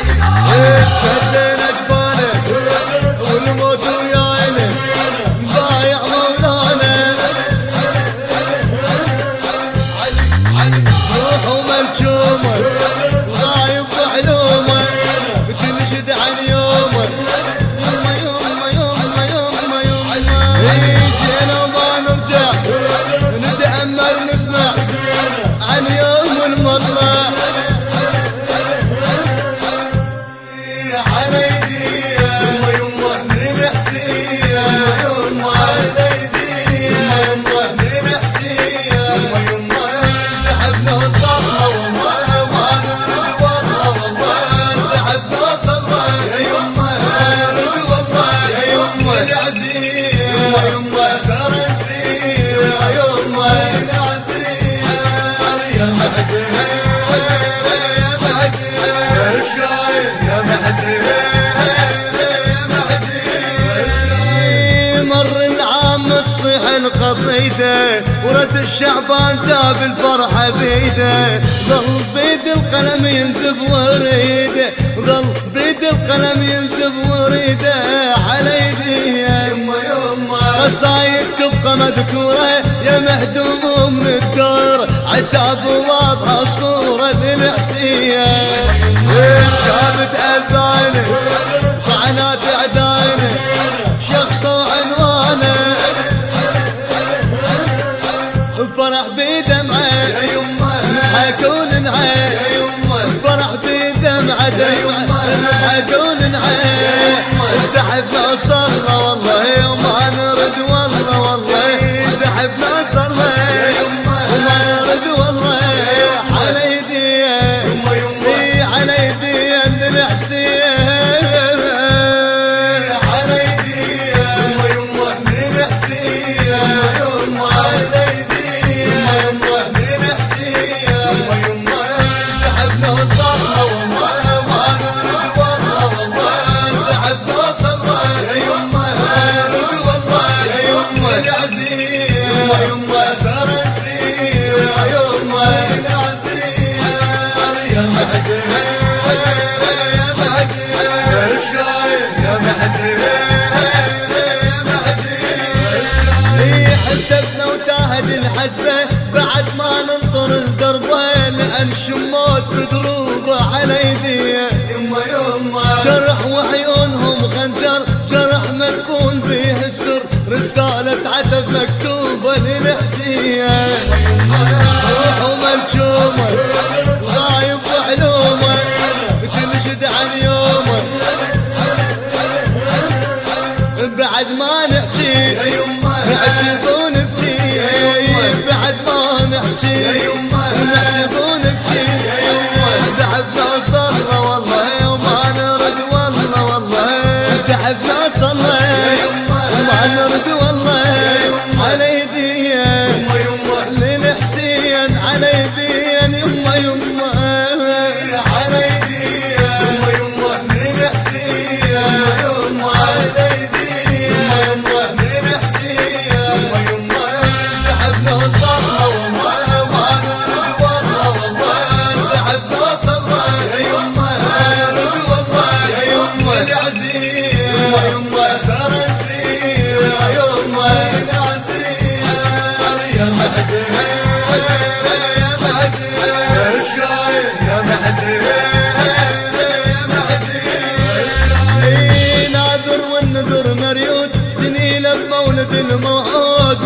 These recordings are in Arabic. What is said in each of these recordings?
Hey senden ekbane Ölüm adı ورد الشعبان جاب الفرحة بيده ظل بيد القلم ينزب وريده ظل بيد القلم ينزب وريده على يديه يما يما قصايد تبقى مذكورة يا مهدوم من الدار عتاب بدمعة حكون نعيه الفرح بدمعة حكون عين وتحب صلى جرح وعيونهم خنجر جرح مدفون به السر رسالة علي ديني يما يما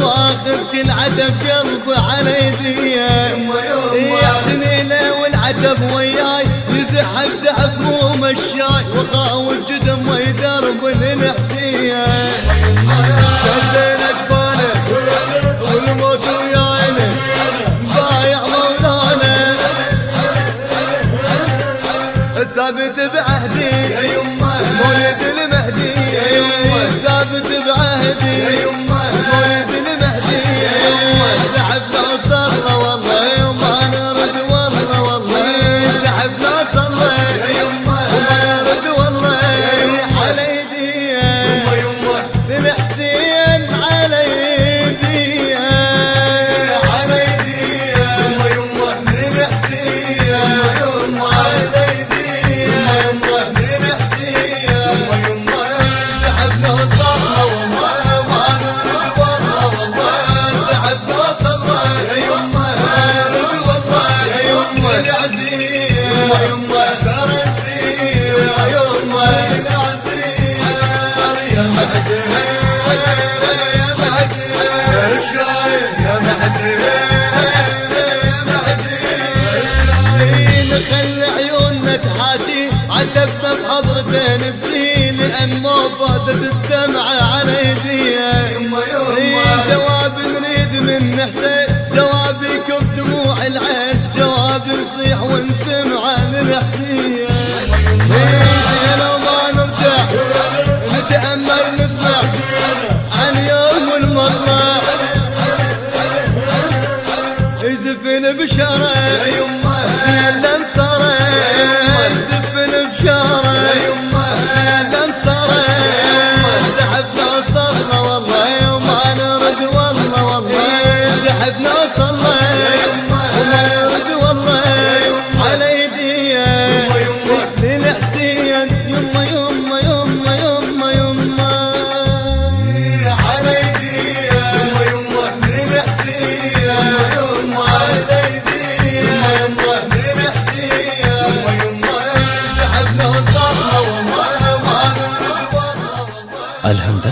فاخر كل عدب قلبي على يديه يعدني له والعدب وياي. يزحف زحف مو مشاي. وخاوف جدم ويدرب لنا تحاجي عتبنا بحضرته نبكي لأن ما فاتت الدمعة على يديه يما يمه جواب نريد من حسين يكب دموع العين جواب نصيح ونسمع بشرع حسين الانصري يزفن بشرع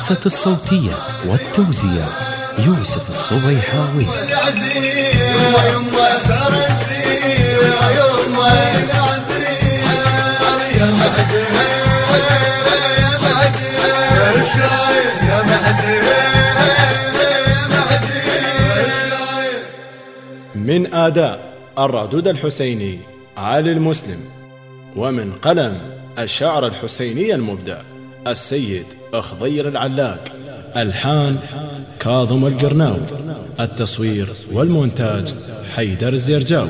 الهندسة الصوتية والتوزيع يوسف الصبيحاوي. من آداء الردود الحسيني علي المسلم ومن قلم الشعر الحسيني المبدع السيد أخضير العلاق ألحان كاظم القرناوي التصوير والمونتاج حيدر الزرجاوي